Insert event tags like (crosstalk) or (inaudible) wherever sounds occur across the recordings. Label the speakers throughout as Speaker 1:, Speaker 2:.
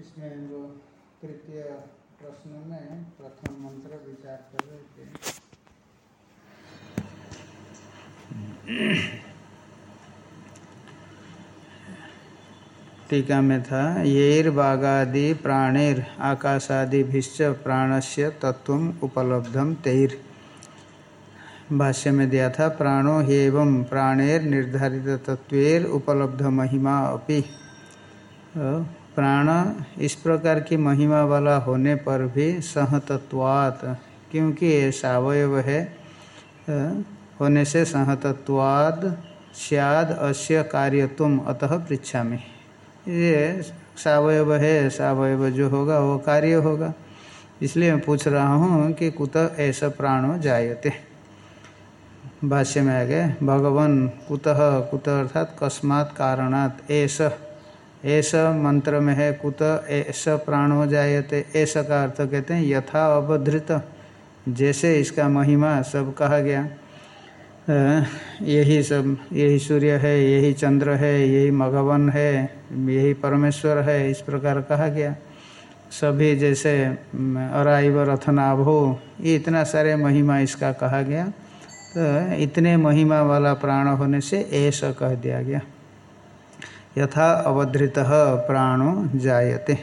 Speaker 1: इसमें जो तृतीय प्रश्न में प्रथम मंत्र विचार कर रहे थे। टीका में था, येर बागादि प्राणेर आकाशादि भिश्च प्राणस्य तत्व उपलब्धम तेर। भाष्य में दिया था, प्राणो एवं प्राणेर निर्धारित तत्वेर उपलब्ध महिमा अपि। प्राण इस प्रकार की महिमा वाला होने पर भी सहतत्वात्, क्योंकि ये सवयव है होने से सहतत्वाद सियाद अस्य कार्यत्म अतः पृछा में ये सवयव है, सवयव जो होगा वो कार्य होगा। इसलिए मैं पूछ रहा हूँ कि कुत ऐसा प्राणो जायते। भाष्य में आ गए भगवान कुतः, कुत अर्थात कस्मात् कारणात्, ऐसा ऐसा मंत्र में है, कुत ऐसा प्राणो जायते। ऐसा का अर्थ कहते हैं, यथा अवधृत। जैसे इसका महिमा सब कहा गया। यही सब, यही सूर्य है, यही चंद्र है, यही मघवन है, यही परमेश्वर है, इस प्रकार कहा गया। सभी जैसे अराइव, रथनाभो ये इतना सारे महिमा इसका कहा गया। तो इतने महिमा वाला प्राण होने से ऐसा कह दिया गया। यथा अवधृत प्राणो जायते।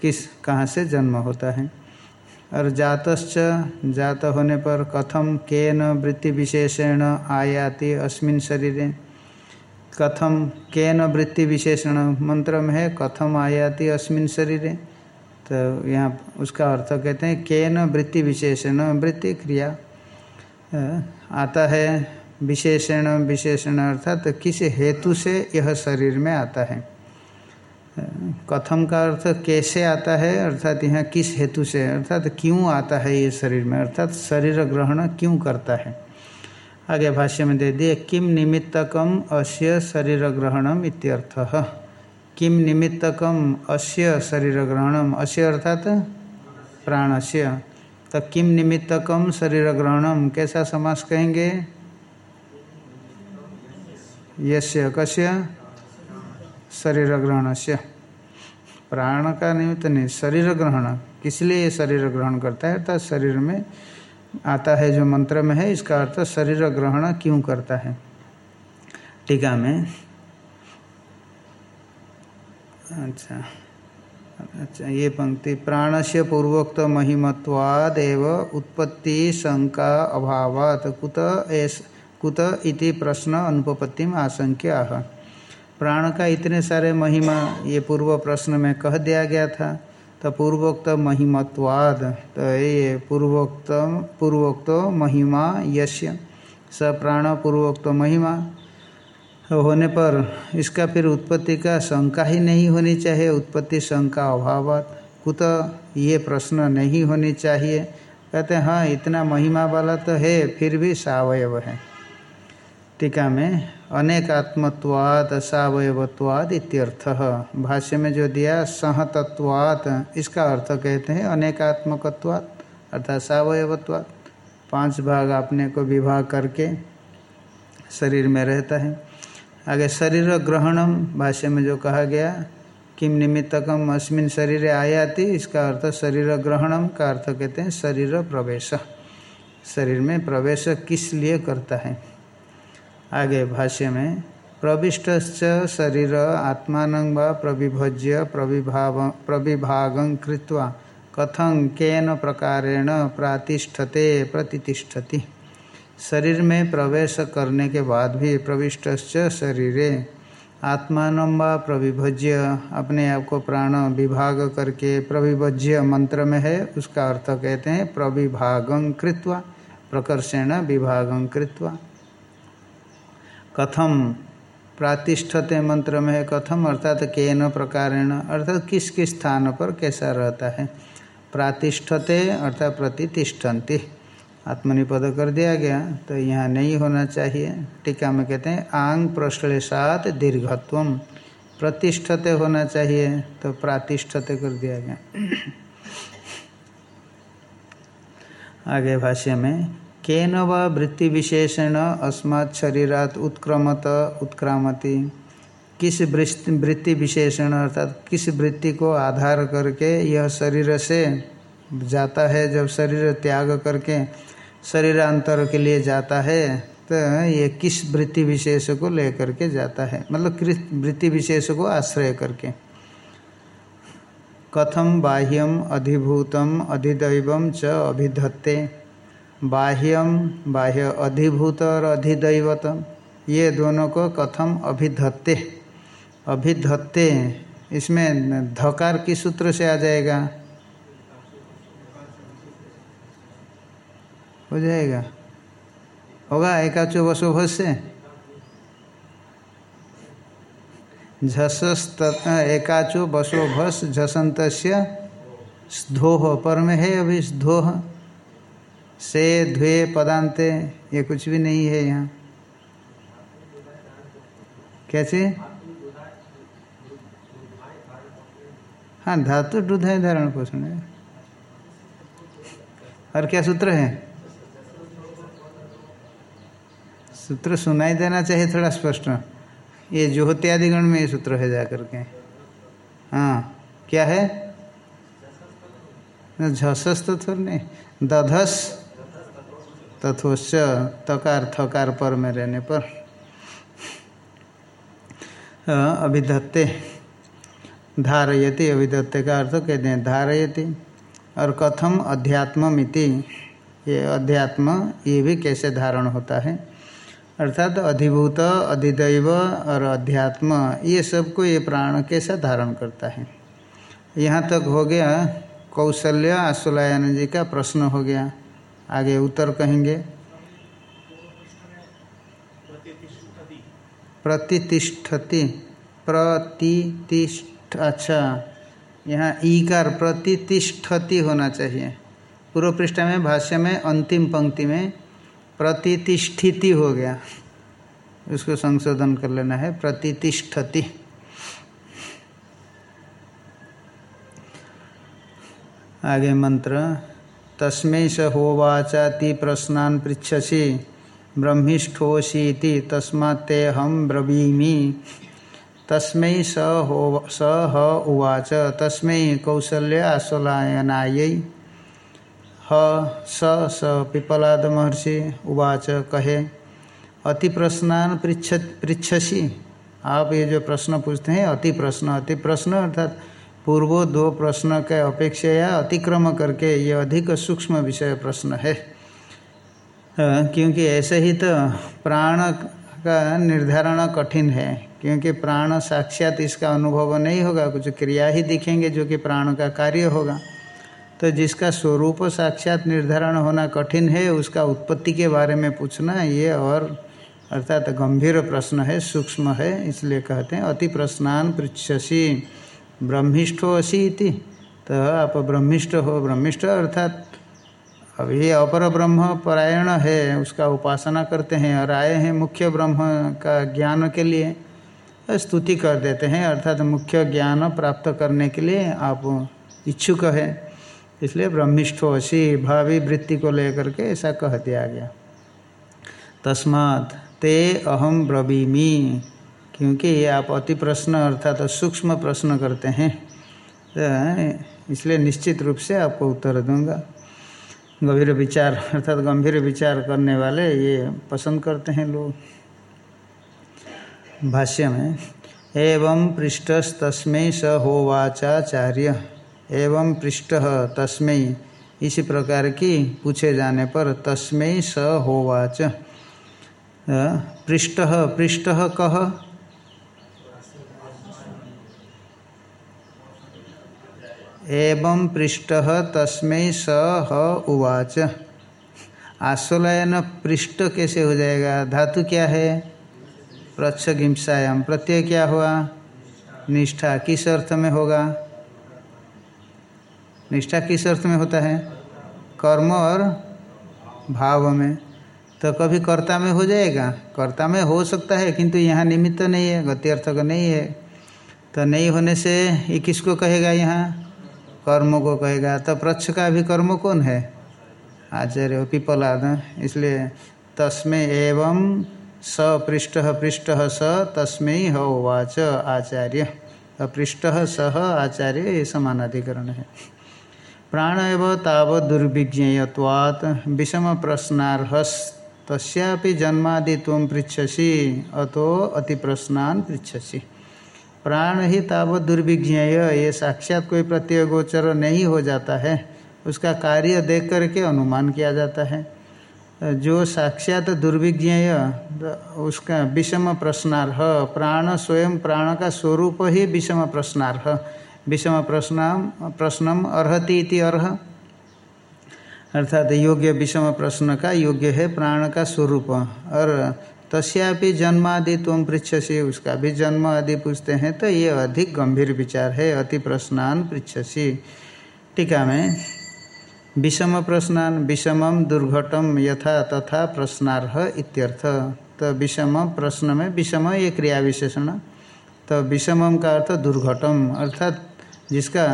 Speaker 1: किस, कहाँ से जन्म होता है? और जातश्च, जात होने पर कथम केन वृत्ति विशेषण आयाति अस्मिन शरीरे? कथम केन वृत्ति विशेषण मंत्र में है, कथम आयाति अस्मिन शरीरे? तो यहाँ उसका अर्थ कहते हैं, केन वृत्ति विशेषण वृत्ति क्रिया आता है विशेषण विशेषण अर्थात तो किस हेतु से यह शरीर में आता है। कथम का अर्थ कैसे आता है, अर्थात यहाँ किस हेतु से, अर्थात क्यों आता है ये शरीर में, अर्थात शरीर ग्रहण क्यों करता है। आगे भाष्य में दे दिए, किम निमित्तकम अस्य शरीर ग्रहणम इत्यर्थ। किम निमित्तकम अस्य शरीर ग्रहणम, अस्य अर्थात प्राणस्य। तो किम निमित्तकम शरीर ग्रहणम, कैसा समास कहेंगे? यस्य कस्य? शरीर ग्रहण से प्राण का निमित्त नहीं शरीर ग्रहण किस लिए शरीर ग्रहण करता है? अर्थात शरीर में आता है जो मंत्र में है, इसका अर्थ शरीर ग्रहण क्यों करता है? टीका में। अच्छा। अच्छा ये पंक्ति। प्राण से पूर्वोक्त महिमत्वाद एव उत्पत्ति शंका अभावात कुत एस कुत इति प्रश्न अनुपपत्तिम आशंक्य। प्राण का इतने सारे महिमा, ये पूर्व प्रश्न में कह दिया गया था तो पूर्वोक्त महिमत्वाद तो ये पूर्वोक्त पूर्वोक्त महिमा यश्य, स प्राण पूर्वोक्त महिमा। होने पर इसका फिर उत्पत्ति का शंका ही नहीं होनी चाहिए, उत्पत्ति शंका अभाव कुत, ये प्रश्न नहीं होनी चाहिए। कहते हैं हाँ इतना महिमा वाला तो है, फिर भी सवयव है। टीका में अनेकात्मत्वाद सवयवत्वाद इत्यर्थ। भाष्य में जो दिया, सहतत्वात्, इसका अर्थ कहते हैं अनेकात्मकत्वाद अर्थात सवयवत्वाद पाँच भाग अपने को विभाग करके शरीर में रहता है। आगे शरीर ग्रहणम, भाष्य में जो कहा गया, किम निमित्तकम अस्मिन शरीर आयाति, इसका अर्थ शरीर ग्रहणम का अर्थ कहते हैं शरीर प्रवेश। शरीर में प्रवेश किस लिए करता है? आगे भाष्य में प्रविष्ट शरीर आत्मान व प्रविभज्य प्रविभाव प्रविभाग कृत्वा कथं केन प्रकारेण प्रातिष्ठते प्रतिष्ठति शरीर में प्रवेश करने के बाद भी प्रविष्ट शरीरे आत्मान प्रविभज्य, अपने आप को प्राण विभाग करके प्रविभज्य मंत्र में है, उसका अर्थ कहते हैं प्रविभागं कृत्वा, प्रकर्षेण विभागं कृत्वा। कथम प्रातिष्ठते मंत्र में कथम अर्थात केन प्रकारेण, अर्थात किस किस स्थान पर कैसा रहता है। प्रातिष्ठते अर्थात प्रतिष्ठन्ति। आत्मनिपद कर दिया गया तो यहाँ नहीं होना चाहिए। टीका में कहते हैं, आंग प्रश्लेषात दीर्घत्व। प्रतिष्ठते होना चाहिए तो प्रातिष्ठते कर दिया गया। (clears throat) आगे भाष्य में केन वृत्ति विशेषण अस्मात् शरीरात उत्क्रमत उत्क्रामति। किस वृत्ति विशेषण अर्थात किस वृत्ति को आधार करके यह शरीर से जाता है, जब शरीर त्याग करके शरीरांतर के लिए जाता है तो ये किस वृत्ति विशेष को लेकर के जाता है? मतलब वृत्ति विशेष को आश्रय करके। कथम बाह्यम अधिभूतम अधिदैव च अभिधत्ते। बाह्यम, बाह्य अधिभूत और अधिदैवतम ये दोनों को कथम अभिधत्ते। अभिधत्ते, इसमें धकार किस सूत्र से आ जाएगा। हो जाएगा। होगा एकाचो बसो से झसस्त एकाचो बसो भस झसंत स्धोह पर में है अभी स्धोह से ध्वे पदांते ये कुछ भी नहीं है यहाँ। कैसे? हाँ धातु है, धारण पोषण है। और क्या सूत्र है? सूत्र सुनाई देना चाहिए, थोड़ा स्पष्ट। ये ज्योत्यादि गण में ये सूत्र है जाकर के। हाँ क्या है? झसस तो थोड़ा नहीं दधस तथोश्च तकार थकार पर में रहने पर अभिधत्ते, धारयति, अभिधत्ते का अर्थ कहते हैं, धारयति। और कथम अध्यात्ममिति, ये अध्यात्म, ये भी कैसे धारण होता है? अर्थात अधिभूत, अधिदैव और अध्यात्म, ये सबको ये प्राण कैसा धारण करता है? यहाँ तक हो गया कौशल्य आशुलायन जी का प्रश्न हो गया। आगे उत्तर कहेंगे। प्रतिष्ठति प्रतिष्ठ अच्छा। यहाँ ईकार प्रतिष्ठति होना चाहिए। पूर्व पृष्ठ में, भाष्य में, अंतिम पंक्ति में प्रतिष्ठिति हो गया। उसको संशोधन कर लेना है। प्रतिष्ठति आगे मंत्र। तस्मै स होवाचाति प्रश्नान पृछसी ब्रह्मिष्ठोशीति तस्मात्ते हम ब्रवीमि। तस्मै स हो स ह उवाच। तस्मै कौसल्य आश्वलायनायै ह, स स पिपलाद महर्षि उवाच कहे, अति प्रश्नान पृछ पृछसी आप ये जो प्रश्न पूछते हैं, अति प्रश्न अति प्रश्न, अर्थात पूर्व दो प्रश्न के अपेक्षा या अतिक्रम करके ये अधिक सूक्ष्म विषय प्रश्न है। क्योंकि ऐसे ही तो प्राण का निर्धारण कठिन है, क्योंकि प्राण साक्षात इसका अनुभव नहीं होगा, कुछ क्रिया ही दिखेंगे जो कि प्राण का कार्य होगा। तो जिसका स्वरूप साक्षात निर्धारण होना कठिन है, उसका उत्पत्ति के बारे में पूछना ये और अर्थात गंभीर प्रश्न है, सूक्ष्म है, इसलिए कहते हैं, अति प्रश्नान पृछसी ब्रह्मिष्ठो असी तो आप ब्रह्मिष्ठ हो ब्रह्मिष्ठ अर्थात अब ये अपर ब्रह्म परायण है, उसका उपासना करते हैं और आए हैं मुख्य ब्रह्म का ज्ञान के लिए, स्तुति कर देते हैं, अर्थात मुख्य ज्ञान प्राप्त करने के लिए आप इच्छुक है। इसलिए ब्रह्मिष्ठो असी भावी वृत्ति को लेकर के ऐसा कह दिया गया। तस्मात् ते अहम ब्रवीमी। क्योंकि ये आप अति प्रश्न अर्थात तो सूक्ष्म प्रश्न करते हैं तो इसलिए निश्चित रूप से आपको उत्तर दूँगा। गंभीर विचार, अर्थात गंभीर विचार करने वाले ये पसंद करते हैं लोग। भाष्य में, एवं पृष्ठस्तस्मै स होवाचाचार्य। एवं पृष्ठ तस्मै, इसी प्रकार की पूछे जाने पर तस्मै स होवाच। पृष्ठ पृष्ठ कह एवं पृष्ठ तस्मै स ह उवाच। आश्वलयन पृष्ठ कैसे हो जाएगा? धातु क्या है? प्रच्छ प्रत्यय क्या हुआ? निष्ठा किस अर्थ में होगा? निष्ठा किस अर्थ में होता है? कर्म और भाव में। तो कभी कर्ता में हो जाएगा? कर्ता में हो सकता है, किंतु यहाँ निमित्त नहीं है, गति अर्थ का नहीं है। तो नहीं होने से ये किसको कहेगा यहाँ? कर्म को कहेगा तो प्रच्छ का भी कर्म कौन है? आचार्य पिपलाद इसलिए तस्में एवं स पृष्ठ पृष्ठ स तस्मै ह उवाच आचार्य। पृष्ठ सह आचार्य, ये समानाधिकरण है। प्राण एव ताव दुर्विज्ञेयवात् विषम प्रश्नार्हस तस्यापि जन्मादि तुम पृछसी अतो अति प्रश्नान पृछसी प्राण ही तावत दुर्विज्ञेय ये साक्षात कोई प्रत्यय गोचर नहीं हो जाता है। उसका कार्य देख करके अनुमान किया जाता है। जो साक्षात दुर्विज्ञेय, उसका विषम प्रश्नार्ह, प्राण स्वयं प्राण का स्वरूप ही विषम प्रश्नार्ह। विषम प्रश्न प्रश्नम अर्हति इति अर्ह। अर्थात योग्य विषम प्रश्न का योग्य है प्राण का स्वरूप। और तस्यापि जन्मादि तुम पृछसी उसका भी जन्म आदि पूछते हैं तो ये अधिक गंभीर विचार है, अति प्रश्नान पृछसी टीका में, विषम प्रश्नान विषमम दुर्घटम यथा तथा प्रश्नार्ह इत्यर्थ। तो विषम प्रश्न में, विषम ये क्रिया विशेषण तो विषमम का अर्थ दुर्घटम अर्थात जिसका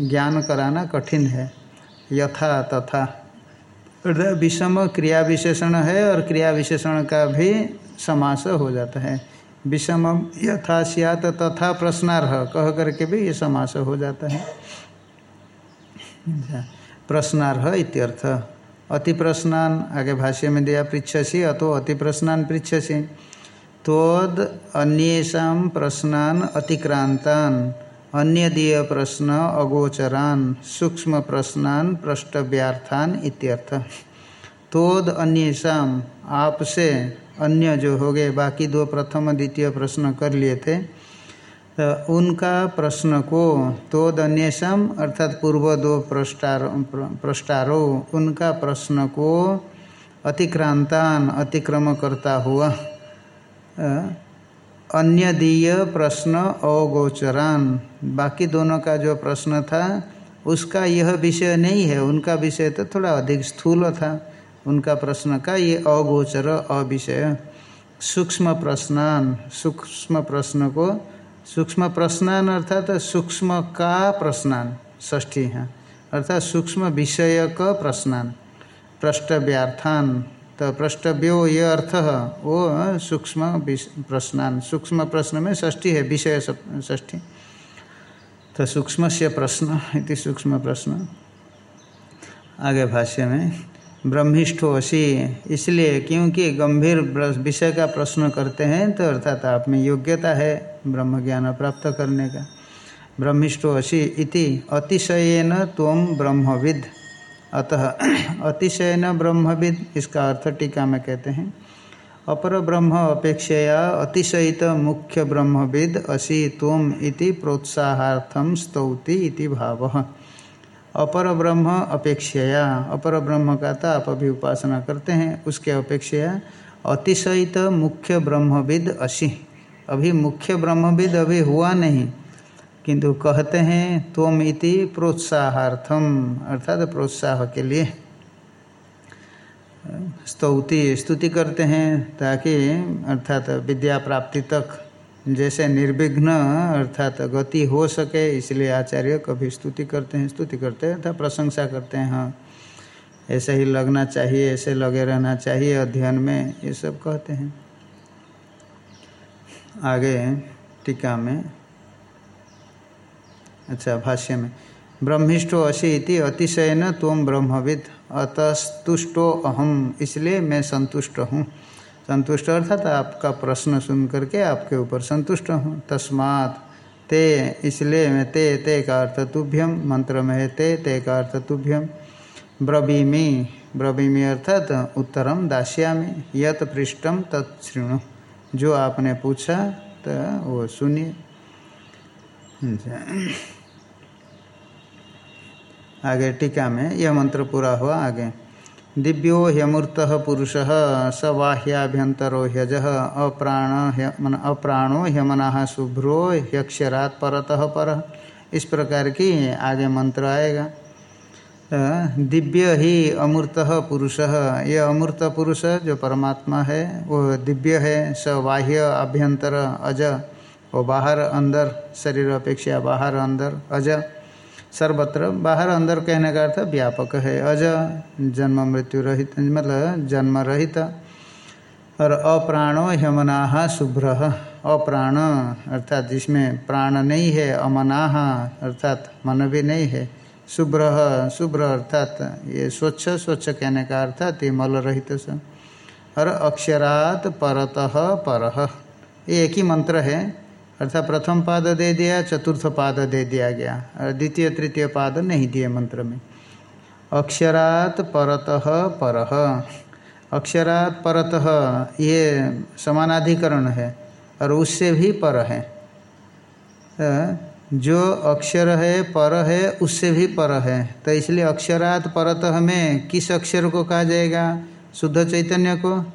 Speaker 1: ज्ञान कराना कठिन है, यथा तथा। विषम क्रिया विशेषण है और क्रिया विशेषण का भी समास हो जाता है। विषम यथा सियात तथा प्रश्नार्ह, कह करके भी ये समास हो जाता है। प्रश्नार्ह इत्यर्थ अति प्रश्नान आगे भाष्य में दिया पृछसी अतो अति प्रश्नान पृछसी तोद अन्येषा प्रश्नान अतिक्रांतान अन्य दीय प्रश्न अगोचरान, सूक्ष्म प्रश्नान पृष्ठव्यार्थान इत्यर्थ। तोद अन्येषाम आपसे अन्य जो हो गए, बाकी दो प्रथम द्वितीय प्रश्न कर लिए थे। तो उनका प्रश्न को तो अन्यम अर्थात पूर्व दो प्रष्टार, प्रष्टारो, उनका प्रश्न को अतिक्रांतान अतिक्रम करता हुआ। अन्य दीय प्रश्न अगोचरान बाकी दोनों का जो प्रश्न था, उसका यह विषय नहीं है, उनका विषय तो थोड़ा अधिक स्थूल था। उनका प्रश्न का ये अगोचर अविषय। सूक्ष्म प्रश्नान, सूक्ष्म प्रश्न को, सूक्ष्म प्रश्नान अर्थात सूक्ष्म का प्रश्नान ष्ठी है। अर्थात सूक्ष्म विषय का प्रश्नान। प्रष्टव्यार्थान तो प्रष्टव्यो ये अर्थ है, वो सूक्ष्म प्रश्नान। सूक्ष्म प्रश्न में ष्ठी है, विषय ष्ठी तो सूक्ष्म से प्रश्न, इति सूक्ष्म प्रश्न। आगे भाष्य में ब्रह्मिष्ठो असी इसलिए क्योंकि गंभीर विषय का प्रश्न करते हैं तो अर्थात आप में योग्यता है ब्रह्म ज्ञान प्राप्त करने का। ब्रह्मिष्ठो असी इति, अतिशयन तम ब्रह्मविद। अतः (clears throat) अतिशयन ब्रह्मविद, इसका अर्थ टीका में कहते हैं। अपर ब्रह्म अपेक्षया अतिशयित मुख्य ब्रह्मविद असी तुम इति प्रोत्साहार्थम स्तौति इति भावः। अपर ब्रह्म अपेक्षया। अपर ब्रह्म का तो आप अभी उपासना करते हैं। उसके अपेक्षया अतिशयित मुख्य ब्रह्मविद असी अभी मुख्य ब्रह्मविद अभी हुआ नहीं, किंतु कहते हैं, त्वम इति प्रोत्साहार्थम अर्थात प्रोत्साह के लिए। स्तौति, स्तुति करते हैं ताकि, अर्थात विद्या प्राप्ति तक जैसे निर्विघ्न अर्थात गति हो सके, इसलिए आचार्य कभी स्तुति करते हैं, स्तुति करते हैं, अर्थात प्रशंसा करते हैं हाँ। ऐसे ही लगना चाहिए, ऐसे लगे रहना चाहिए, अध्ययन में, ये सब कहते हैं। आगे, टीका में अच्छा भाष्य में ब्रह्मिष्ठो असी इति अतिशयन तुम ब्रह्मविद, अतस्तुष्टो अहम, इसलिए मैं संतुष्ट हूँ। संतुष्ट अर्थात आपका प्रश्न सुन करके आपके ऊपर संतुष्ट हूँ। तस्मात ते, इसलिए मैं ते ते का अर्थ तुभ्यम, मंत्र में है ते ते का अर्थ तुभ्यम। ब्रवीमी ब्रवीमी अर्थात उत्तरम दास्यामी, यत पृष्ठम तत्णु जो आपने पूछा तो वो सुनिए। आगे टीका में यह मंत्र पूरा हुआ आगे। दिव्यो ह्यमूर्त पुरुष स बाह्याभ्यंतरो ह्यज अप्राण मन अप्राणो ह्यमना शुभ्रो ह्यक्षरात परतः पर। इस प्रकार की आगे मंत्र आएगा। दिव्य ही अमूर्त पुरुष। ये अमूर्त पुरुष जो परमात्मा है, वो दिव्य है, स बाह्य अभ्यंतर अज। वो बाहर अंदर, शरीर अपेक्षा बाहर अंदर अज। सर्वत्र, बाहर अंदर कहने का अर्थ व्यापक है। अज जन्म मृत्यु रहित मतलब जन्म रहित। और अप्राणो ह्यमना शुभ्र। अप्राण, अर्थात जिसमें प्राण नहीं है अमनाह अर्थात मन भी नहीं है। शुभ्र शुभ्र अर्थात ये स्वच्छ स्वच्छ कहने का अर्थात ये मल रहित स। और अक्षरात परतः पर। एक ही मंत्र है। अर्थात प्रथम पाद दे दिया, चतुर्थ पाद दे दिया गया। और द्वितीय, तृतीय पाद नहीं दिए मंत्र में। अक्षरात परतः पर। अक्षरात परतः, ये समानाधिकरण है, और उससे भी पर है। जो अक्षर है, पर है, उससे भी पर है। तो इसलिए अक्षरात परतः में किस अक्षर को कहा जाएगा? शुद्ध चैतन्य को?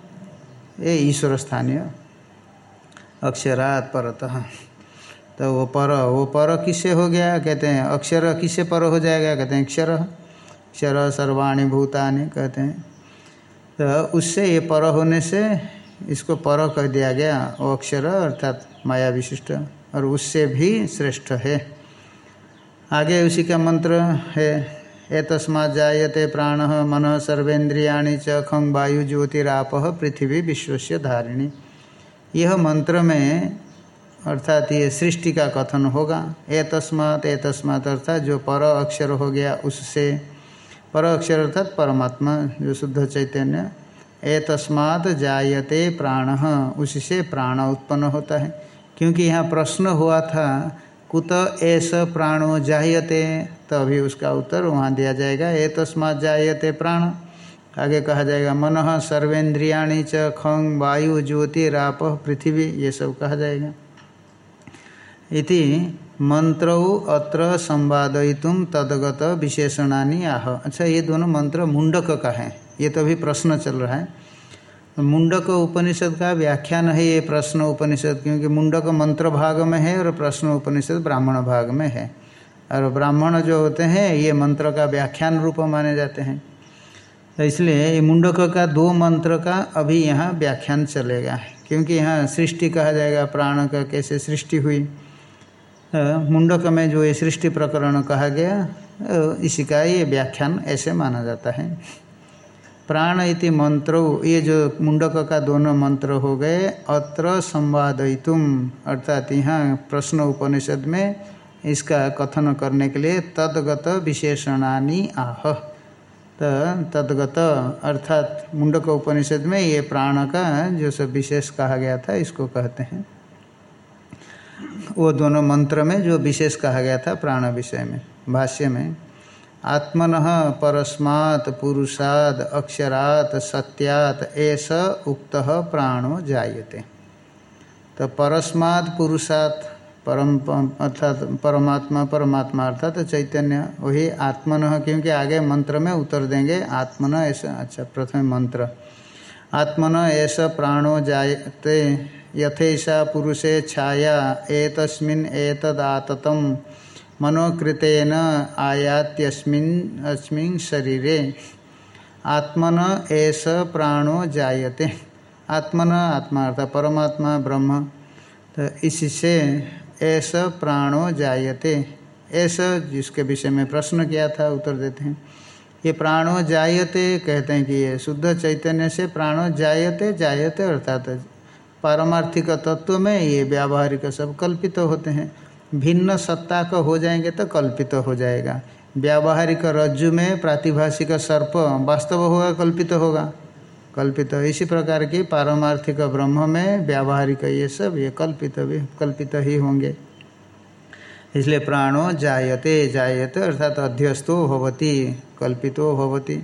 Speaker 1: ये ईश्वर स्थानीय। अक्षरात परतः। तो वो पर वो पर किससे हो गया? कहते हैं, अक्षर किससे पर हो जाएगा? कहते हैं अक्षर अक्षर सर्वाणी भूतानि कहते हैं। तो उससे ये पर होने से इसको पर कह दिया गया, वो अक्षर, अर्थात माया विशिष्ट, और उससे भी श्रेष्ठ है। आगे उसी का मंत्र है ए तस्मा जायते प्राण मन सर्वेन्द्रिया च खंग वायु ज्योतिराप पृथ्वी विश्व धारिणी। यह मंत्र में, अर्थात ये सृष्टि का कथन होगा। ए तस्मात ए तस्मात अर्थात जो पर अक्षर हो गया, उससे पर अक्षर अर्थात परमात्मा, जो शुद्ध चैतन्य। ए तस्मात जायते प्राण, उससे प्राण उत्पन्न होता है। क्योंकि यहाँ प्रश्न हुआ था, कुत ऐसा प्राणो जायते? तो अभी उसका उत्तर वहाँ दिया जाएगा ए तस्मात जायते प्राण। आगे कहा जाएगा, मन सर्वेन्द्रियाणी च खंग वायु ज्योति राप पृथ्वी, ये सब कहा जाएगा। इति मंत्रौ अत्र संवादयितुम तदगत विशेषणानी आह। अच्छा ये दोनों मंत्र मुंडक का है, ये तो अभी प्रश्न चल रहा है। मुंडक उपनिषद का व्याख्यान है ये प्रश्न उपनिषद, क्योंकि मुंडक मंत्र भाग में है और प्रश्न उपनिषद ब्राह्मण भाग में है। और ब्राह्मण जो होते हैं, ये मंत्र का व्याख्यान रूप माने जाते हैं। तो इसलिए ये मुंडक का दो मंत्र का अभी यहाँ व्याख्यान चलेगा, क्योंकि यहाँ सृष्टि कहा जाएगा, प्राण का कैसे सृष्टि हुई। मुंडक में जो ये सृष्टि प्रकरण कहा गया इसी का ये व्याख्यान ऐसे माना जाता है। प्राण इति मंत्रो, ये जो मुंडक का दोनों मंत्र हो गए, अत्र संवादयितुम, अर्थात यहाँ प्रश्न उपनिषद में इसका कथन करने के लिए तदगत विशेषणानी आह। तो तदगत, अर्थात मुंडक उपनिषद में ये प्राण का जो सब विशेष कहा गया था, इसको कहते हैं। वो दोनों मंत्र में जो विशेष कहा गया था, प्राण विषय में, भाष्य में, आत्मन परस्मात् पुरुषाद अक्षरात सत्यात ऐस उक्त प्राणो जायते। तो परस्मात् पुरुषात परम अर्थात परमात्मा परमात्मा अर्थात तो चैतन्य, वही आत्मन क्योंकि आगे मंत्र में उत्तर देंगे, आत्मन ऐसा अच्छा प्रथम मंत्र। आत्मन ऐसा प्राणो जायते, यथेषा पुरुषे छाया, एतस्मिन् एतदाततम, मनोकृतेन आयात्यस्मिन्, अस्मिन् शरीरे। आत्मन ऐस प्राणो जायते। आत्मन, आत्मा अर्थात परमात्मा, ब्रह्म। तो इससे ऐसा प्राणो जायते। ऐसा जिसके विषय में प्रश्न किया था, उत्तर देते हैं। ये प्राणो जायते कहते हैं कि ये शुद्ध चैतन्य से प्राणो जायते जायते अर्थात पारमार्थिक तत्व में ये व्यावहारिक सब कल्पित तो होते हैं। भिन्न सत्ता का हो जाएँगे तो कल्पित तो हो जाएगा। व्यावहारिक रज्जु में प्रातिभाषिक सर्प वास्तव होगा, कल्पित तो होगा। कल्पित। इसी प्रकार की पारमार्थिक ब्रह्म में व्यावहारिक ये सब, ये कल्पित भी, कल्पित ही होंगे। इसलिए प्राणो जायते जायते, अर्थात अध्यस्तो होवती, कल्पितो होवती।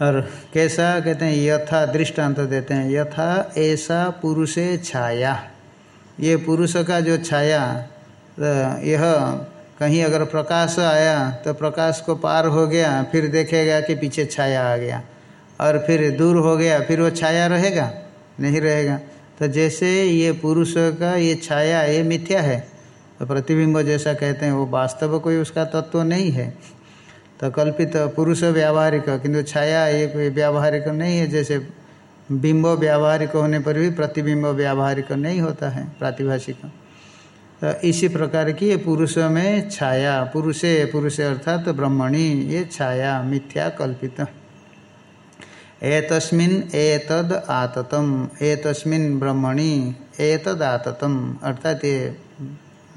Speaker 1: और कैसा कहते हैं, यथा दृष्टांत देते हैं, यथा ऐसा पुरुषे छाया। ये पुरुष का जो छाया तो यह कहीं अगर प्रकाश आया तो प्रकाश को पार हो गया, फिर देखेगा कि पीछे छाया आ गया। और फिर दूर हो गया, फिर वो छाया रहेगा? नहीं रहेगा। तो जैसे ये पुरुष का ये छाया, ये मिथ्या है तो प्रतिबिंब जैसा कहते हैं, वो वास्तव कोई उसका तत्व नहीं है। तो कल्पित पुरुष व्यावहारिक, किंतु छाया ये कोई व्यावहारिक नहीं है, जैसे बिंब व्यावहारिक होने पर भी प्रतिबिंब व्यावहारिक नहीं होता है, प्रातिभाषिक। तो इसी प्रकार की ये पुरुष में छाया, पुरुषे, पुरुष अर्थात तो ब्रह्मणी, ये छाया, मिथ्या, कल्पित। एतस्मिन एतद आततम, एतस्मिन ब्रह्मणि एतद आततम, अर्थात ये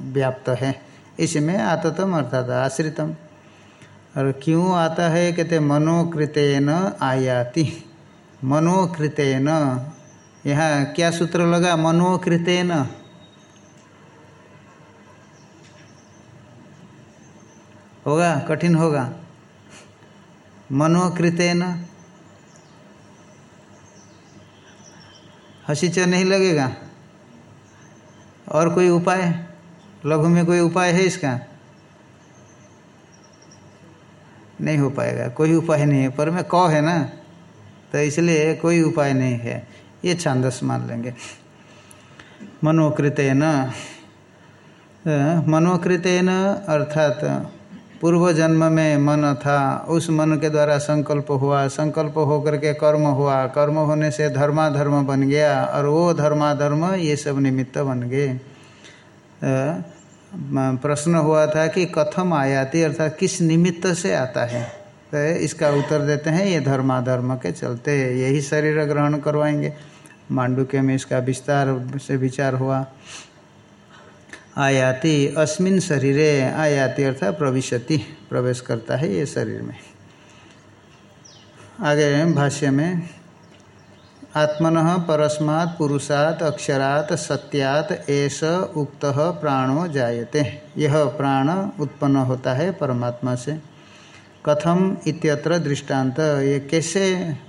Speaker 1: व्याप्त है। इसमें आततम अर्थात आश्रितम। और क्यों आता है? कहते, मनोकृतेन आयाति। मनोकृतेन, यहाँ क्या सूत्र लगा? मनोकृतेन। होगा? कठिन होगा। मनोकृतेन। हसीच नहीं लगेगा। और कोई उपाय? लघु में कोई उपाय है इसका? नहीं हो पाएगा। कोई उपाय नहीं है। पर में क है ना? तो इसलिए कोई उपाय नहीं है। ये छांदस मान लेंगे। मनोकृतेन। मनोकृतेन अर्थात पूर्व जन्म में मन था उस मन के द्वारा संकल्प हुआ। संकल्प होकर के कर्म हुआ। कर्म होने से धर्माधर्म बन गया और वो धर्माधर्म ये सब निमित्त बन गए। प्रश्न हुआ था कि कथम आयाति अर्थात किस निमित्त से आता है? तो इसका उत्तर देते हैं, ये धर्माधर्म के चलते। यही शरीर ग्रहण करवाएँगे। मांडुक्य में इसका विस्तार से विचार हुआ। आयाति, अस्मिन शरीरे आयाति अर्थात प्रविशति, प्रवेश करता है ये शरीर में। आगे भाष्य में, आत्मन परस्मात् पुरुषात् अक्षरात् सत्यात् एस उक्त प्राणो जायते। यह प्राण उत्पन्न होता है परमात्मा से। कथम इत्यत्र दृष्टांत ये कैसे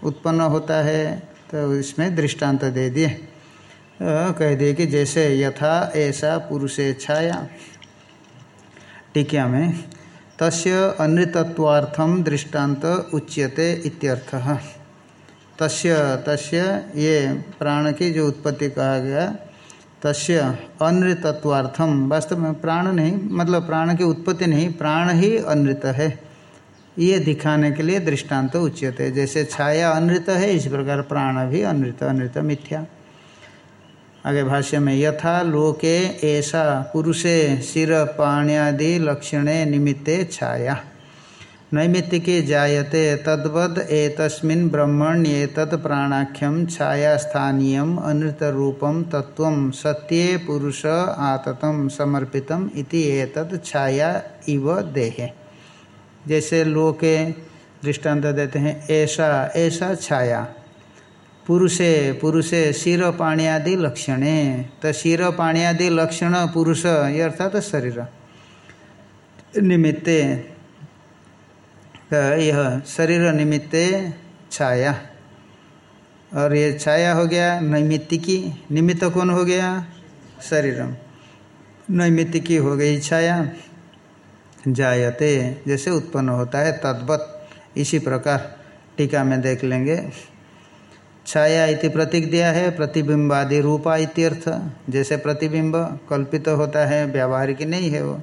Speaker 1: उत्पन्न होता है तो इसमें दृष्टांत दे दिए। कह दिए कि जैसे यथा ऐसा पुरुषे छाया टीका में, तस्य अनृतत्वार्थम दृष्टांत उच्यते इत्यर्थ। तस्य तस्य, ये प्राण की जो उत्पत्ति कहा गया, तस्य अनृतत्वार्थम वास्तव में प्राण नहीं मतलब प्राण की उत्पत्ति नहीं, प्राण ही अनृत है। ये दिखाने के लिए दृष्टांत उच्यते। जैसे छाया अनृत है, इस प्रकार प्राण भी अनृत अनृत मिथ्या। आगे भाष्य में, यथा लोके ऐसा पुरुषे सिर पाण्यादि लक्षणे निमित्ते छाया। नैमित्तिके जायते तद्वद एतस्मिन् ब्रह्मण्येतत् प्राणाख्यम छायास्थानीय अनृत रूपम तत्व सत्ये पुरुष आततम समर्पितम इति एतत् छाया इव देहे। जैसे लोके दृष्टांत देते हैं ऐसा ऐसा छाया। पुरुषे पुरुषे शिर पाणी आदि लक्षणे। तो शिर पाणी आदि लक्षण पुरुष, ये अर्थात शरीर। निमित्ते तो यह शरीर निमित्ते छाया। और ये छाया हो गया नैमित्तिकी। निमित्त कौन हो गया? शरीरम। नैमित्तिकी हो गई छाया। जायते, जैसे उत्पन्न होता है तद्वत। इसी प्रकार टीका में देख लेंगे। छाया इति प्रतीक दिया है, प्रतिबिंबादि रूपा इत्यर्थ। जैसे प्रतिबिंब कल्पित तो होता है, व्यावहारिक नहीं है वो।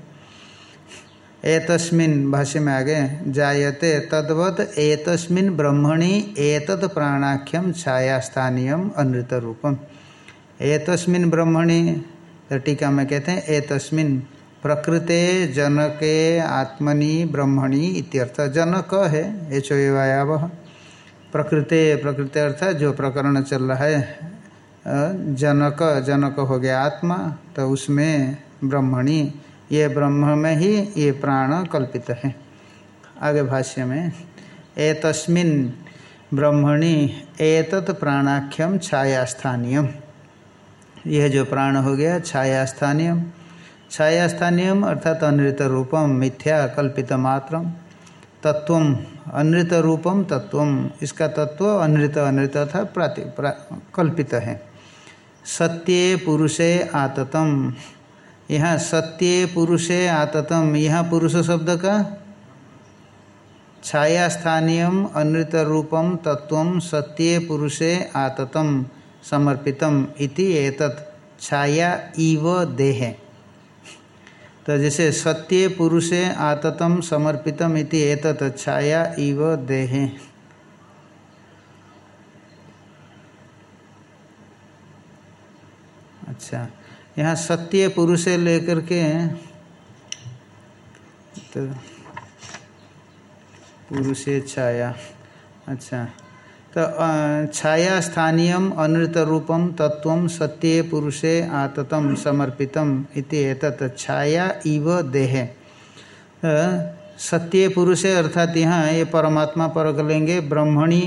Speaker 1: एतस्मिन भाष्य में आगे, जायते तद्वत एतस्मिन ब्रह्मणि एतद प्राणाख्यम छाया स्थानीय अनृत रूपम। एतस्मिन ब्रह्मणि तो टीका में कहते हैं, एतस्मिन प्रकृते जनके आत्मनि ब्रह्मणि इत्यर्थ। जनक है एचो एवायावह प्रकृति प्रकृति अर्थात जो प्रकरण चल रहा है जनक जनक हो गया आत्मा तो उसमें ब्रह्मणी, ये ब्रह्म में ही ये प्राण कल्पित है। आगे भाष्य में, एतस्मिन ब्रह्मणि एतत् प्राणाख्यम छायास्थानीय। यह जो प्राण हो गया, छायास्थानीय। छायास्थानीय अर्थात अनृत रूपम मिथ्या कल्पित मात्रम तत्व अनृत रूपम तत्व इसका तत्व अनृत अनृत था प्राति प्रा, कल्पित है। सत्य पुरुषे आततम। यहाँ सत्य पुरुषे आततम। यहाँ पुरुष शब्द का छाया स्थानीय अनृत रूपम तत्व सत्य पुरुषे आततम समर्पितम इति एतत्। छाया इव देहे। तो जैसे सत्य पुरुषे आततम समर्पितम इति एतत छाया इव देहे। अच्छा यहाँ सत्य पुरुषे लेकर के तो पुरुषे छाया। अच्छा। तो छाया स्थानीय अनृत रूपम तत्व सत्य पुरुषे आततम समर्पितम इति एतत्। छाया इव देह। सत्य पुरुष अर्थात यहाँ ये परमात्मा पर लेंगे ब्रह्मणी,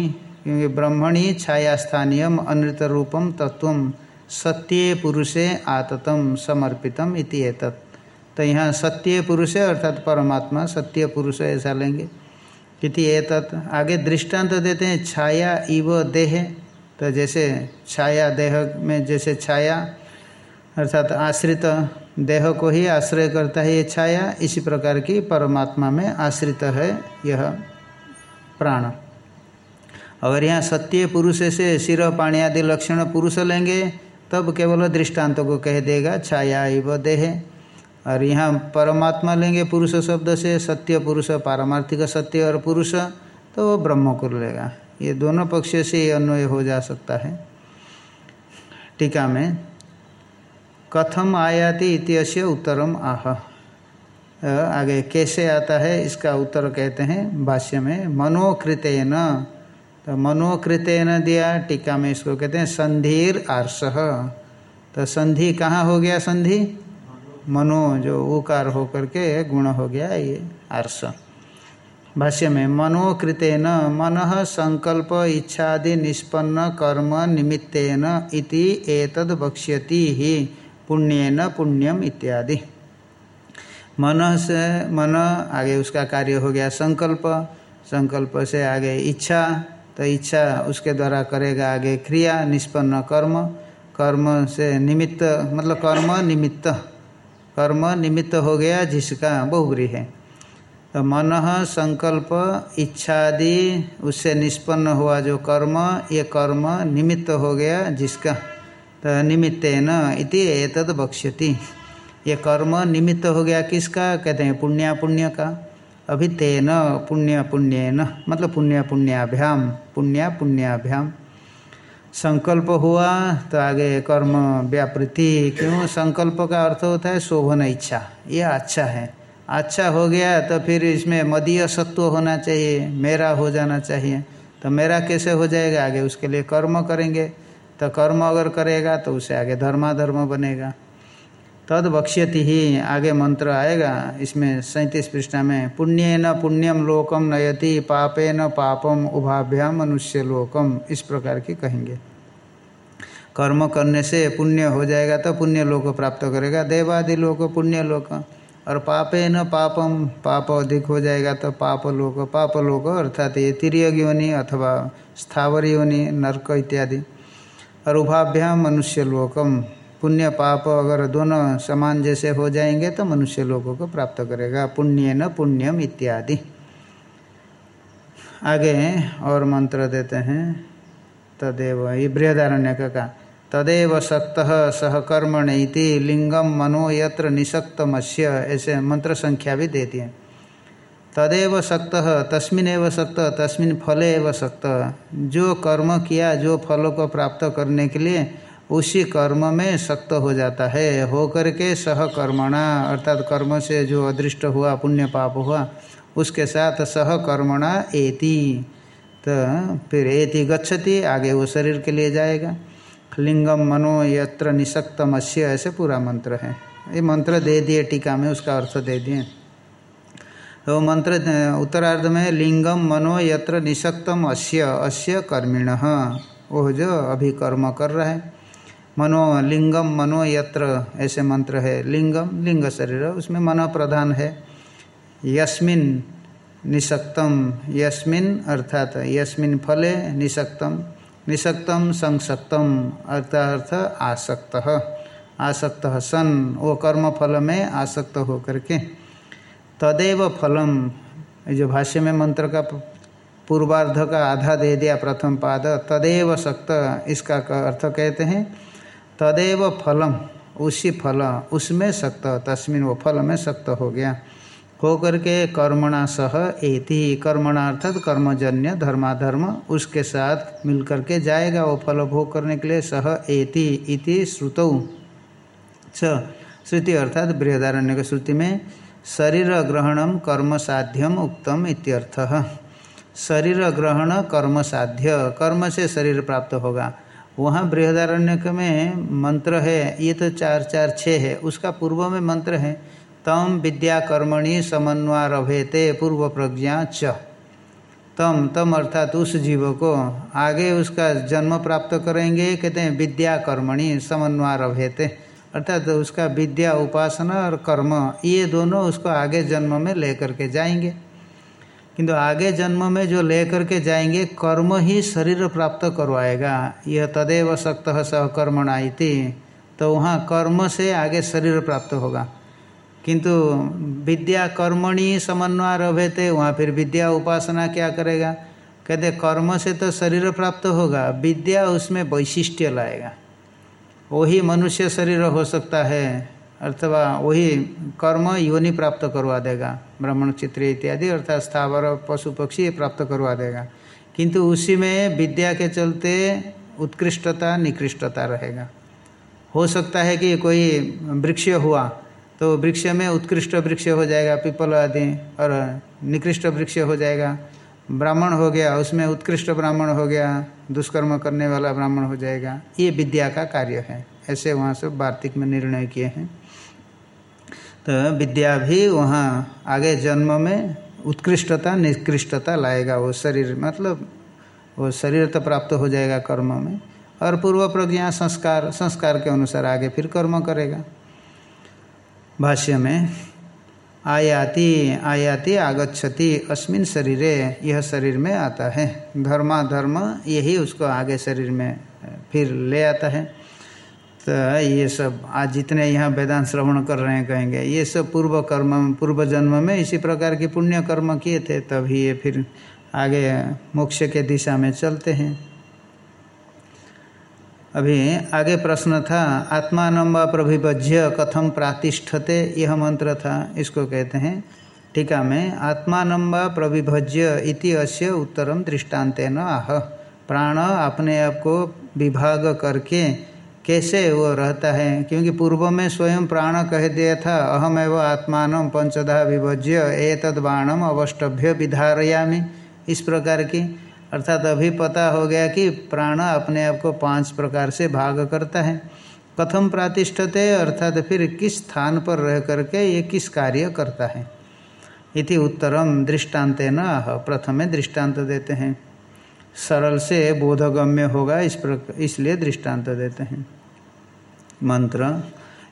Speaker 1: क्योंकि ब्रह्मणी छाया स्थानीय अनृत रूपम तत्व सत्य पुरुषे आततम समर्पितम इति एतत्। तो यहाँ सत्य पुरुषे अर्थात परमात्मा, सत्य पुरुष ऐसा लेंगे। किति एतत् आगे दृष्टांत तो देते हैं, छाया इव देह. तो जैसे छाया देह में जैसे छाया, अर्थात आश्रित देह को ही आश्रय करता है ये छाया, इसी प्रकार की परमात्मा में आश्रित है यह प्राण. अगर यहाँ सत्य पुरुष से सिर, पाणी आदि लक्षण पुरुष लेंगे, तब केवल दृष्टांत को कह देगा, छाया इव देह. और यहाँ परमात्मा लेंगे पुरुष शब्द से, सत्य पुरुष, पारमार्थिक सत्य और पुरुष तो वो ब्रह्म को लेगा ये दोनों पक्ष से ये अन्वय हो जा सकता है। टीका में, कथम आयाति इत्यस्य उत्तरम आह। आगे कैसे आता है, इसका उत्तर कहते हैं भाष्य में, मनोकृतेन। तो मनोकृतेन दिया, टीका में इसको कहते हैं संधिर आर्ष। तो संधि कहाँ हो गया, संधि? मनो जो उकार होकर के गुण हो गया ये आर्स भाष्य में, मनोकृतेन मन संकल्प इच्छादि निष्पन्न कर्म निमित्तेन इति एतद वक्ष्यति ही, पुण्यन पुण्यम इत्यादि। मन से, मन आगे उसका कार्य हो गया संकल्प। संकल्प से आगे इच्छा तो इच्छा उसके द्वारा करेगा आगे क्रिया, निष्पन्न कर्म। कर्म से निमित्त मतलब कर्म निमित्त। कर्म निमित्त हो गया, जिसका बहुग्री है। तो मन, संकल्प, इच्छादि, उससे निष्पन्न हुआ जो कर्म, ये कर्म निमित्त हो गया, जिसका तो निमित्तेन इति एतद बक्ष्यति ये कर्म निमित्त हो गया किसका? कहते हैं पुण्य पुण्य का। अभी तेन पुण्य पुण्यन मतलब पुण्य पुण्याभ्याम पुण्य पुण्याभ्याम। संकल्प हुआ तो आगे कर्म व्यापृति, क्यों? संकल्प का अर्थ होता है शोभन इच्छा। यह अच्छा है। अच्छा हो गया तो फिर इसमें मदीय सत्व होना चाहिए, मेरा हो जाना चाहिए। तो मेरा कैसे हो जाएगा? आगे उसके लिए कर्म करेंगे। तो कर्म अगर करेगा तो उसे आगे धर्माधर्म बनेगा। तद वक्ष्यति ही। आगे मंत्र आएगा, इसमें सैंतीस पृष्ठा में पुण्य न पुण्यम लोकम नयति पापे न पापम उभाभ्याम मनुष्य लोकम इस प्रकार की कहेंगे। कर्म करने से पुण्य हो जाएगा तो पुण्य लोक प्राप्त करेगा। देवादि लोक पुण्य लोक, और पापे न पापम पाप अधिक हो जाएगा तो पाप लोक पाप लोक, अर्थात ये तिरक योनि अथवा स्थावर योनि नर्क इत्यादि। और उभाभ्याम मनुष्य लोकम पुण्य, पाप अगर दोनों समान जैसे हो जाएँगे तो मनुष्य लोगों को प्राप्त करेगा। पुण्य न पुण्यम इत्यादि। आगे और मंत्र देते हैं। तदेव, ये बृहदारण्य का तदेव सक्त सहकर्मण इति लिंगम मनो यत्र निशक्तमस्य, ऐसे मंत्र संख्या भी देती है तदेव सक्त तस्मिन एव सक्त तस्मिन फले एव सक्त जो कर्म किया, जो फलों को प्राप्त करने के लिए उसी कर्म में सक्त हो जाता है। हो करके सहकर्मणा अर्थात कर्म से जो अदृष्ट हुआ, पुण्य पाप हुआ, उसके साथ सहकर्मणा एति। तो फिर एति गच्छति, आगे वो शरीर के लिए जाएगा। लिंगम मनो यत्र निशक्तम अश्य ऐसे पूरा मंत्र है। ये मंत्र दे दिए, टीका में उसका अर्थ दे दिए। तो मंत्र, उत्तरार्ध में लिंगम मनो यत्र निशक्तम अश्य अश्य कर्मिण। वो जो अभी कर्म कर रहा है। मनो लिंगम मनो यत्र, ऐसे मंत्र है। लिंगम, लिंग शरीर, उसमें मनो प्रधान है। यस्मिन निशक्तम, यस्मिन अर्थात यस्मिन फले निशक्तम निशक्तम संसक्तम अर्थार्थ आसक्त। आसक्त सन वो कर्म फल में आसक्त होकर के। तदेव फलम जो भाष्य में मंत्र का पूर्वार्ध का आधा दे दिया प्रथम पाद, तदेव सक्त, इसका अर्थ कहते हैं तदेव फलम, उसी फल, उसमें सक्त, तस्मिन वो फल में सक्त हो गया। हो करके कर्मणा सह एति कर्मणा अर्थात कर्मजन्य, धर्माधर्म, उसके साथ मिलकर के जाएगा वो फल भोग करने के लिए, सह एति इति श्रुतौ। च श्रुति अर्थात बृहदारण्य के श्रुति में, शरीर ग्रहणम कर्म साध्यम उक्तम इत्यर्थ। शरीर ग्रहण कर्म साध्य, कर्म से शरीर प्राप्त होगा। वहाँ बृहदारण्य में मंत्र है, ये तो चार चार छः है, उसका पूर्व में मंत्र है, तम विद्या कर्मणि समन्वरभेते पूर्व प्रज्ञा च। तम तम अर्थात उस जीव को आगे उसका जन्म प्राप्त करेंगे, कहते हैं विद्या कर्मणि समन्वरभेते। अर्थात उसका विद्या उपासना और कर्म, ये दोनों उसको आगे जन्म में लेकर के जाएँगे। किंतु आगे जन्म में जो लेकर के जाएँगे, कर्म ही शरीर प्राप्त करवाएगा। यह तदेव सक्त सहकर्मणा इति। तो वहाँ कर्म से आगे शरीर प्राप्त होगा। किंतु विद्या कर्मणि समन्वय रभेते वहाँ फिर विद्या उपासना क्या करेगा? कहते, कर्म से तो शरीर प्राप्त होगा, विद्या उसमें वैशिष्ट्य लाएगा। वही मनुष्य शरीर हो सकता है। अथवा वही कर्म योनि प्राप्त करवा देगा। ब्राह्मण चित्र इत्यादि, अर्थात स्थावर, पशु पक्षी प्राप्त करवा देगा। किंतु उसी में विद्या के चलते उत्कृष्टता, निकृष्टता रहेगा। हो सकता है कि कोई वृक्ष हुआ तो वृक्ष में उत्कृष्ट वृक्ष हो जाएगा, पीपल आदि, और निकृष्ट वृक्ष हो जाएगा। ब्राह्मण हो गया, उसमें उत्कृष्ट ब्राह्मण हो गया, दुष्कर्म करने वाला ब्राह्मण हो जाएगा। ये विद्या का कार्य है। ऐसे वहाँ से वार्तिक में निर्णय किए हैं। तो विद्या भी वहाँ आगे जन्म में उत्कृष्टता निकृष्टता लाएगा। वो शरीर मतलब वो शरीर तो प्राप्त हो जाएगा कर्म में। और पूर्व प्रज्ञा संस्कार संस्कार के अनुसार आगे फिर कर्म करेगा। भाष्य में, आयाति आयाति आगच्छति, अस्मिन शरीरे यह शरीर में आता है। धर्मा धर्म यही उसको आगे शरीर में फिर ले आता है। तो ये सब। आज जितने यहाँ वेदांत श्रवण कर रहे हैं, कहेंगे, ये सब पूर्व कर्म, पूर्व जन्म में इसी प्रकार के पुण्य कर्म किए थे, तभी ये फिर आगे मोक्ष के दिशा में चलते हैं। अभी आगे प्रश्न था आत्मान व प्रभिभज्य कथम प्रातिष्ठते, यह मंत्र था, इसको कहते हैं, टीका में आत्मान व प्रविभज्य इति अस्य उत्तरम दृष्टान्तेन आह। प्राण अपने आप को विभाग करके कैसे वो रहता है? क्योंकि पूर्व में स्वयं प्राण कह दिया था अहम एवं आत्मान पंचधा विभज्य एतद बाणम अवष्टभ्य विधारयामी। इस प्रकार की, अर्थात अभी पता हो गया कि प्राण अपने आप को पाँच प्रकार से भाग करता है। कथम प्रातिष्ठते, अर्थात फिर किस स्थान पर रह करके ये किस कार्य करता है? इति उत्तरम दृष्टांत न प्रथमे दृष्टांत देते हैं। सरल से बोधगम्य होगा, इस प्रकार इसलिए दृष्टांत देते हैं। मंत्र,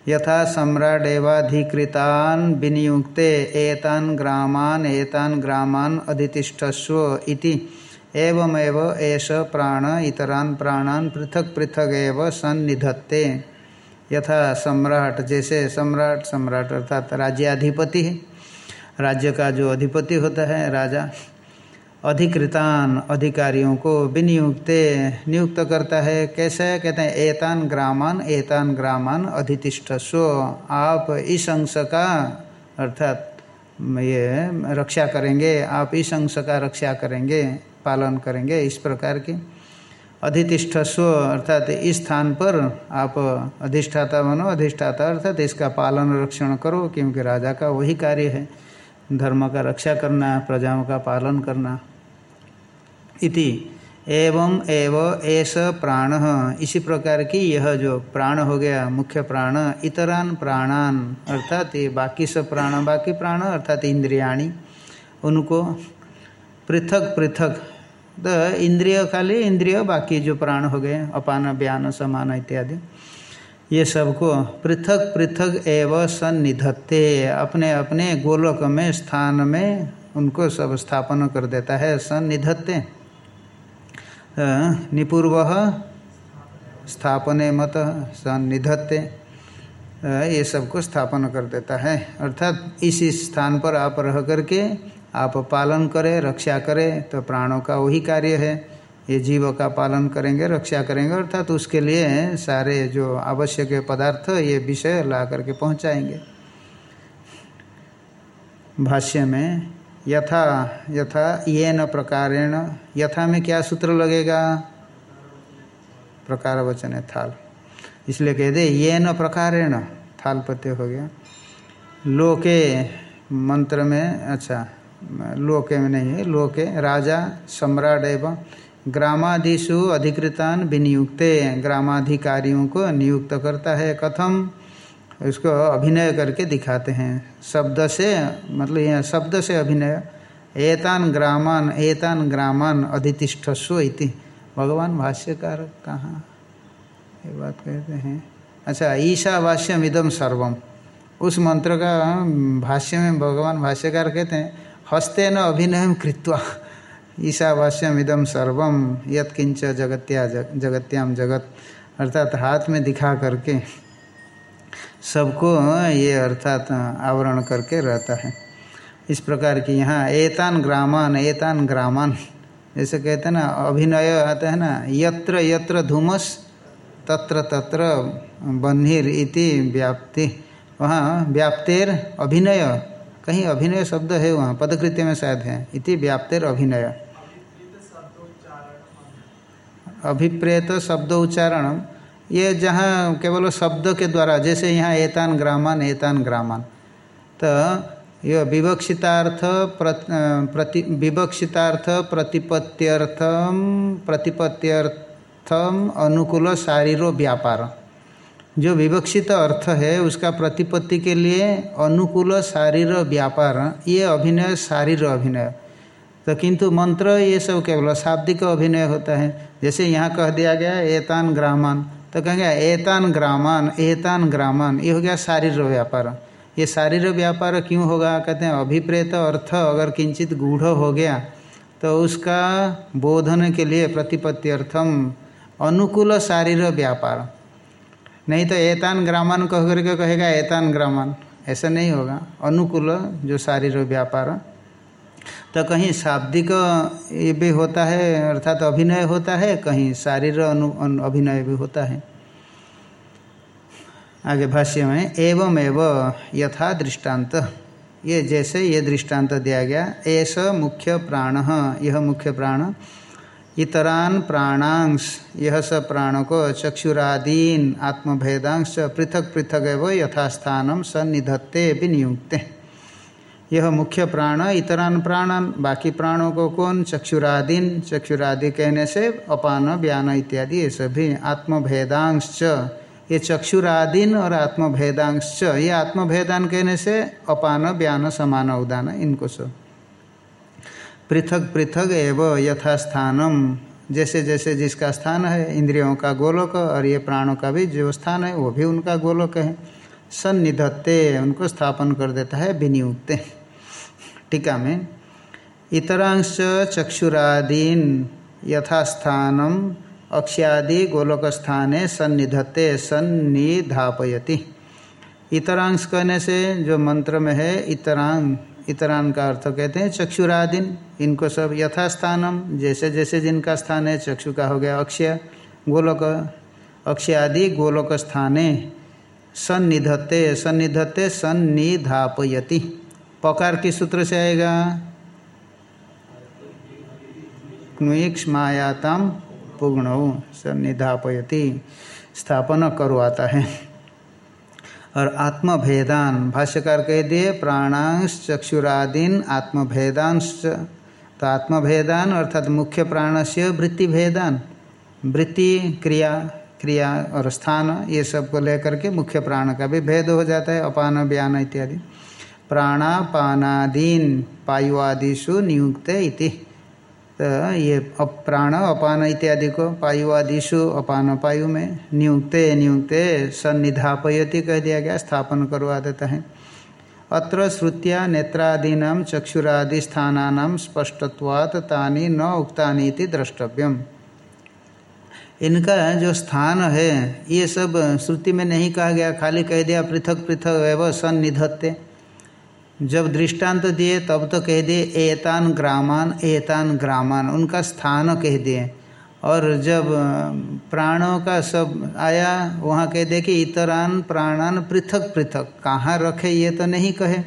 Speaker 1: यथा सम्राडेवाधिकृतान विनियुक्ते एतान ग्रामान एतान ग्रामान अधितिष्ठस्व इति। एवमेव एष प्राण, इतरान प्राणान पृथक पृथक एव सन्निधत्ते। यथा सम्राट, जैसे सम्राट सम्राट अर्थात राज्याधिपति राज्य का जो अधिपति होता है, राजा अधिकृतान अधिकारियों को विनियुक्त, नियुक्त करता है। कैसे? कहते हैं, एतान ग्रामान एतान ग्रामान अधितिष्ठस्व। आप इस अंश का, अर्थात ये रक्षा करेंगे, आप इस अंश का रक्षा करेंगे, पालन करेंगे इस प्रकार की। अधितिष्ठस्व, अर्थात इस स्थान पर आप अधिष्ठाता बनो, अधिष्ठाता, अर्थात इसका पालन रक्षण करो, क्योंकि राजा का वही कार्य है। धर्म का रक्षा करना प्रजाओं का पालन करना। इति एवं एव ऐस प्राण। इसी प्रकार की यह जो प्राण हो गया, मुख्य प्राण, इतरान प्राणान, अर्थात ये बाकी सब प्राण, बाकी प्राण अर्थात इंद्रियाणी, उनको पृथक पृथक तो इंद्रिय खाली इंद्रिय, बाकी जो प्राण हो गए, अपान बयान समान इत्यादि। ये सबको पृथक पृथक एव सन्निधत्ते, अपने अपने गोलक में, स्थान में उनको सब स्थापन कर देता है सन्निधत्ते। निपूर्व स्थापने मत सन्निधत्ते। ये सबको स्थापन कर देता है। अर्थात इस स्थान पर आप रह करके आप पालन करें, रक्षा करें तो प्राणों का वही कार्य है। ये जीव का पालन करेंगे, रक्षा करेंगे, अर्थात तो उसके लिए सारे जो आवश्यक पदार्थ ये विषय ला करके पहुंचाएँगे। भाष्य में, यथा यथा ये न प्रकारेण, यथा में क्या सूत्र लगेगा? प्रकार वचन है थाल। इसलिए कह दे ये न प्रकारेण थाल पत्य हो गया। लोके मंत्र में अच्छा लोके में नहीं है, लोके राजा सम्राट एवं ग्रामादिशु अधिकृतान विनियुक्ते, ग्रामाधिकारियों को नियुक्त करता है, कथम उसको अभिनय करके दिखाते हैं। शब्द से मतलब यह शब्द से अभिनय, एतान ग्रामान एतान ग्रामान अधितिष्ठस्व इति। भगवान भाष्यकार कहाँ? ये बात कहते हैं। अच्छा ईशावास्यम इदम सर्वम। उस मंत्र का भाष्य में भगवान भाष्यकार कहते हैं हस्ते न अभिनय कृत्वा। ईशावास्यम इदम सर्वम यत्किंच जगत्या जगत्याम जगत। अर्थात हाथ में दिखा करके सबको ये अर्थात आवरण करके रहता है। इस प्रकार की यहाँ एतान ग्रामान एतान ग्रामान जैसे कहते हैं ना, अभिनय आता है ना, यत्र यत्र धूमस, तत्र तत्र बन्हीर इति व्याप्ति। वहाँ व्याप्तेर अभिनय। कहीं अभिनय शब्द है वहाँ, पदकृत्य में शायद है। इति व्याप्तेर अभिनय। अभिप्रेत शब्द उच्चारण ये जहाँ केवल शब्द के द्वारा, जैसे यहाँ एतान ग्रामान एतान ग्रामान। तो यह विवक्षितार्थ प्रति विवक्षितार्थ प्रतिपत्त्यर्थम प्रतिपत्त्यर्थम अनुकूल शारीरो व्यापार। जो विवक्षित अर्थ है, उसका प्रतिपत्ति के लिए अनुकूल शारीर व्यापार, ये अभिनय शारीर अभिनय। तो किंतु मंत्र ये सब केवल शाब्दिक अभिनय होता है। जैसे यहाँ कह दिया गया, एतान ग्रामान। तो कहेंगे, एतान ग्रामान एतान ग्रामान, ये हो गया शारीर व्यापार। ये शारीर व्यापार क्यों होगा? कहते हैं, अभिप्रेत अर्थ अगर किंचित गूढ़ हो गया तो उसका बोधन के लिए प्रतिपत्ति अर्थम अनुकूल शारीर व्यापार। नहीं तो एतान ग्रामान कह करके कहेगा, एतान ग्रामान। ऐसा नहीं होगा। अनुकूल जो शारीर व्यापार। तो कहीं शाब्दिक ये भी होता है, अर्थात अभिनय होता है, कहीं शारीर अनु अभिनय भी होता है। आगे भाष्य में, एवं एव यथा दृष्टांत। ये जैसे ये दृष्टांत दिया गया ऐसा मुख्य प्राण, यह मुख्य प्राण इतरान प्राणांश यह सब प्राण को चक्षुरादीन आत्मभेदांश पृथक पृथक एवं यथास्थान सन्निधत्ते भी नियुक्ते यह मुख्य प्राण, इतरान प्राणन, बाकी प्राणों को कौन, चक्षुरादीन, चक्षुरादि कहने से अपान, व्यान इत्यादि, ये सभी आत्मभेदांश ये चक्षुरादीन और आत्मभेदांश ये आत्मभेदान कहने से अपान, व्यान, समान उदान इनको सब। पृथक पृथक एवं यथास्थानम। जैसे जैसे जिसका स्थान है, इंद्रियों का गोलोक और ये प्राणों का भी जो स्थान है, वो भी उनका गोलोक है। सन्निधत्ते, उनको स्थापन कर देता है विनियुक्त। टीका में इतरांश चक्षुरादीन यथास्थानम अक्षादि गोलोक स्थाने सन्निधत्ते, सन्निधापयति। इतरांश कहने से जो मंत्र में है, इतरांग। इतरान का अर्थ कहते हैं चक्षुरादीन, इनको सब यथास्थानम, जैसे जैसे जिनका स्थान है, चक्षु का हो गया अक्षय, गोलोक, अक्षयादि गोलोक स्थाने, सन्निधत्ते सन्निधत्ते सन्निधापयति। पकार किस सूत्र से आएगा? क्नुक्ष मायाताम पूर्ण सन्निधापयति, स्थापन करवाता है। और आत्मभेदान। भाष्यकार कह दिए प्राणांश चक्षुरादीन आत्मभेदांश तो आत्मभेदान अर्थात मुख्य प्राण से वृत्ति भेदान वृत्ति क्रिया क्रिया और स्थान, ये सबको लेकर के मुख्य प्राण का भी भेद हो जाता है, अपान बयान इत्यादि। प्राणापानादीन पायुआदिशु नियुक्त इति। तो ये अप्राण अपान इत्यादि को पायु आदिशु अपान पायु में नियुक्ते नियुक्ते सन्निधापयति कह दिया गया, स्थापन करवा देता है। अत्र श्रुतिया नेत्रादीना चक्षुरादि स्थाना स्पष्टत्वात् तानि न उक्तानी द्रष्टव्यम। इनका जो स्थान है, ये सब श्रुति में नहीं कहा गया, खाली कह दिया पृथक पृथक एवं सन्निधत्ते। जब दृष्टांत तो दिए, तब तो कह दिए, एतान ग्रामान एतान ग्रामान, उनका स्थान कह दिए। और जब प्राणों का सब आया, वहाँ कह दिए कि इतरान प्राणान पृथक पृथक, कहाँ रखे ये तो नहीं कहे।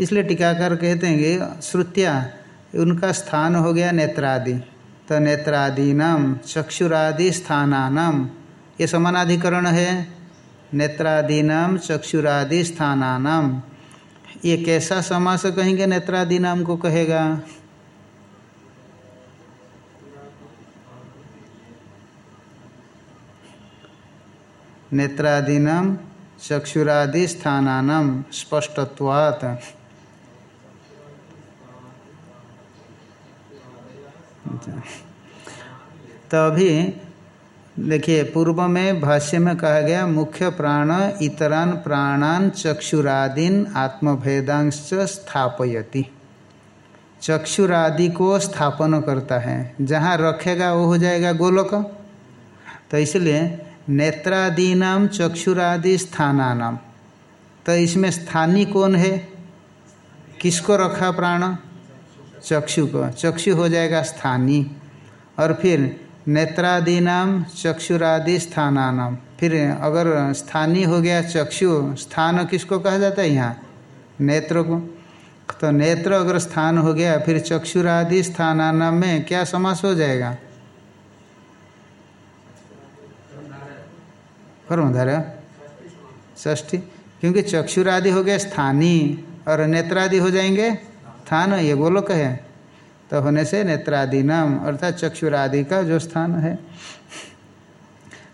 Speaker 1: इसलिए टीकाकार कहते हैं कि, श्रुतिया, उनका स्थान हो गया नेत्रादि। तो नेत्रादि नाम, चक्षुरादि स्थानानाम, ये समानाधिकरण है। नेत्रादि नाम, चक्षुरादि स्थानानाम। ये कैसा समास कहेंगे नेत्रादि नाम को कहेगा? नेत्रादीनाम चक्षुरादि स्थानानाम स्पष्टत्वात्। तो अभी देखिए, पूर्व में भाष्य में कहा गया, मुख्य प्राण इतरान प्राणान चक्षुरादीन आत्मभेदांश स्थापयति। चक्षुरादि को स्थापन करता है। जहाँ रखेगा, वो हो जाएगा गोलक। तो इसलिए नेत्रादीनाम चक्षुरादि स्थानानाम तो इसमें स्थानी कौन है? किसको रखा प्राण? चक्षु को। चक्षु हो जाएगा स्थानी। और फिर नेत्रादीनाम चक्षुरादि स्थानानाम फिर अगर स्थानी हो गया चक्षु, स्थान किसको कहा जाता है यहाँ? नेत्र को। तो नेत्र अगर स्थान हो गया, फिर चक्षुरादि स्थानानाम में क्या समास हो जाएगा? कर्मधारय ष्ठी क्योंकि चक्षुरादि हो गया स्थानीय, और नेत्रादि हो जाएँगे स्थान, ये गोलोक है तो होने से नेत्रादि नाम अर्थात चक्षुरादि का जो स्थान है।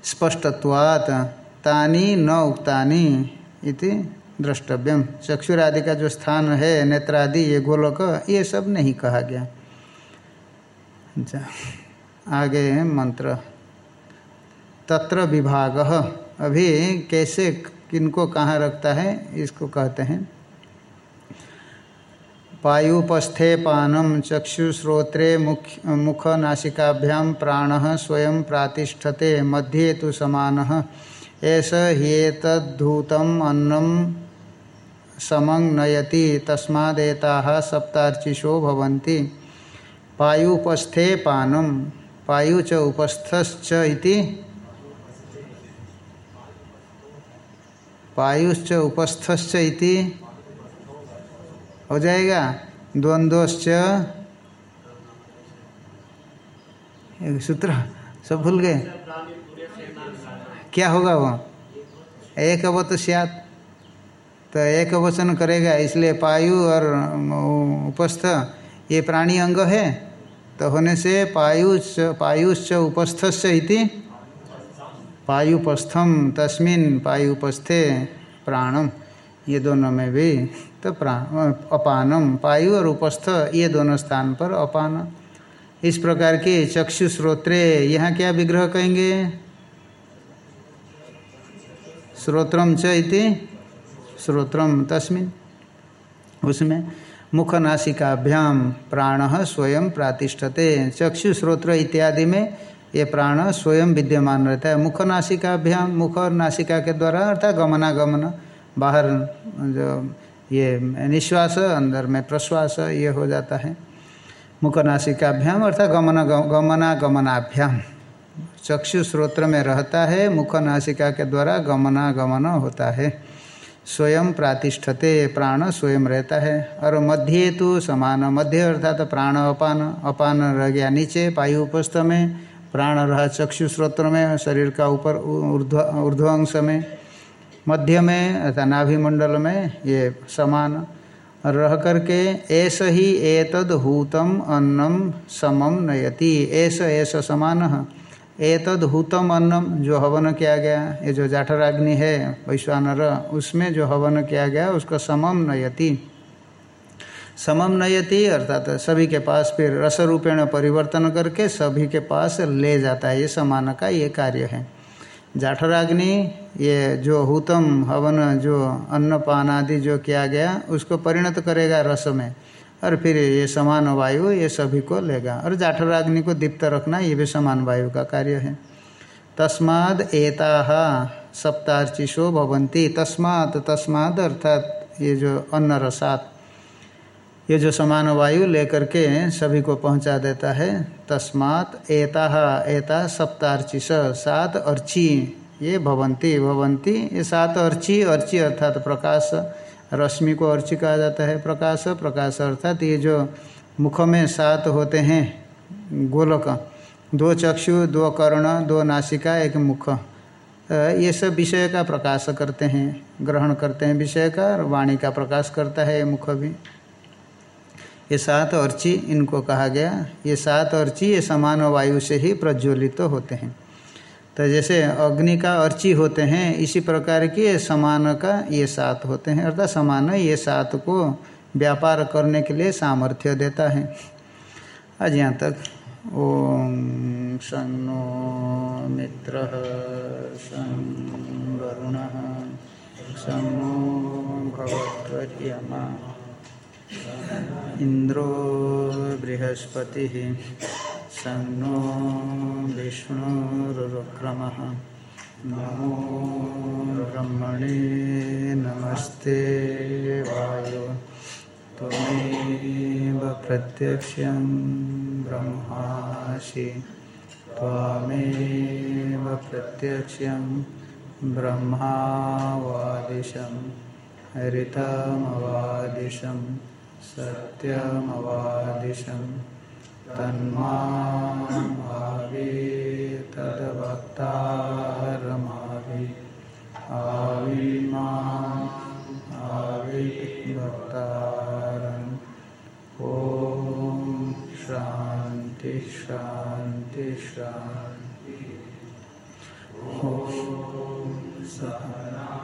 Speaker 1: स्पष्टत्वात् तानी न उक्तानी इति द्रष्टव्यम। चक्षुरादि का जो स्थान है, नेत्रादि, ये गोलोक, ये सब नहीं कहा गया। अच्छा आगे मंत्र। तत्र विभाग। अभी कैसे, किनको कहाँ रखता है, इसको कहते हैं। पायुपस्थे पानम चक्षुश्रोत्रे मुख मुखनाशिकाभ्याम प्राण स्वयं प्रातिष्ठते, मध्ये तो समान। एस ह्येतद्धूतम अन्नम समंग नयति तस्मादेता सप्तार्चिशो भवन्ति। पायुपस्थे पानम पायु च उपस्थश्च इति? पायुश्च उपस्थश्च इति? हो जाएगा? द्वंद्वश्च सूत्र, सब भूल गए। क्या होगा वो? एक अवत सियात। तो एक वचन करेगा, इसलिए पायु और उपस्थ, ये प्राणी अंग है। तो होने से पायुश्च पायुश्च उपस्थस्य इति पायुपस्थम, तस्मिन पायुपस्थे प्राणम। ये दोनों में भी तो अपानम, पायु और उपस्थ, ये दोनों स्थान पर अपान। इस प्रकार के चक्षु श्रोत्रे यहाँ क्या विग्रह कहेंगे? श्रोत्रम च इति श्रोत्रम तस्मिन। उसमें मुखनाशिकाभ्याम प्राण स्वयं प्रातिष्ठते, चक्षु श्रोत्र इत्यादि में ये प्राण स्वयं विद्यमान रहता है। मुख नासिकाभ्याम मुख और नासिका के द्वारा अर्थात गमनागमन। बाहर जो ये निश्वास, अंदर में प्रश्वास, ये हो जाता है। मुख नासिकाभ्याम अर्थात गमन, गमनागमनाभ्याम। चक्षु श्रोत्र में रहता है मुख नासिका के द्वारा गमनागमन होता है। स्वयं प्रातिष्ठते प्राण स्वयं रहता है। और मध्य तो समान, मध्य अर्थात प्राण अपान अपान रह गया नीचे, पायु उपस्थ में, प्राण रहा चक्षु श्रोत्र में, शरीर का ऊपर ऊर्ध्व ऊर्ध्व अंश में। मध्य में अर्थात नाभिमंडल में ये समान रह करके ऐस ही एतद हूतम अन्नम समम नयति। ऐस ऐस समान एतद हूतम अन्नम जो हवन किया गया, ये जो जाठराग्नि है, वैश्वानर, उसमें जो हवन किया गया, उसका समम नयति। समम नयति अर्थात सभी के पास फिर रस रूपेण परिवर्तन करके सभी के पास ले जाता है। ये समान का ये कार्य है। जाठराग्नि, ये जो हुतम, हवन, जो अन्नपान आदि जो किया गया, उसको परिणत करेगा रस में। और फिर ये समान वायु ये सभी को लेगा। और जाठराग्नि को दीप्त रखना, ये भी समान वायु का कार्य है। तस्माद एता सप्तार्चिशो भवंती तस्मात्, तस्माद अर्थात ये जो अन्न रसात ये जो समान वायु लेकर के सभी को पहुँचा देता है, तस्मात एता एता सप्तार्चिश सात अर्ची ये भवंती भवंती, ये सात अर्ची अर्ची अर्थात प्रकाश, रश्मि को अर्ची कहा जाता है प्रकाश प्रकाश अर्थात ये जो मुख में सात होते हैं, गोलक, दो चक्षु, दो कर्ण, दो नासिका, एक मुख ये सब विषय का प्रकाश करते हैं, ग्रहण करते हैं विषय का और वाणी का प्रकाश करता है ये मुख भी। ये सात अर्ची इनको कहा गया। ये सात अर्ची ये समान वायु से ही प्रज्वलित तो होते हैं। तो जैसे अग्नि का अर्ची होते हैं, इसी प्रकार की समान का ये सात होते हैं। अर्थात समान ये सात को व्यापार करने के लिए सामर्थ्य देता है। आज यहाँ तक, ओम सन्नो मित्र सन्नो भगवत्मा इंद्रो बृहस्पति सन्नो विष्णुरुक्रमः। नमो ब्रह्मणे नमस्ते वायु। त्वमेव प्रत्यक्षं ब्रह्मासि। त्वमेव प्रत्यक्षं ब्रह्मावादिशं। हरितमवादिशं। सत्यमवादिशं तन्माभावे तद्भक्तारमावि आविमा आविभक्तारम् ॐ शान्ति शान्ति शान्ति। ॐ सहना